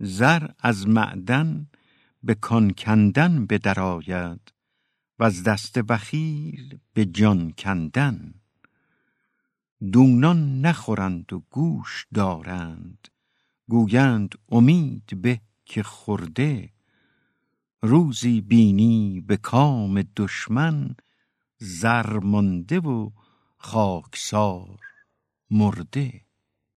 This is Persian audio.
زر از معدن به کان کندن به درآید و از دست بخیل به جان کندن. دونان نخورند و گوش دارند گویند امید به که خورده. روزی بینی به کام دشمن زر مانده و خاکسار مرده.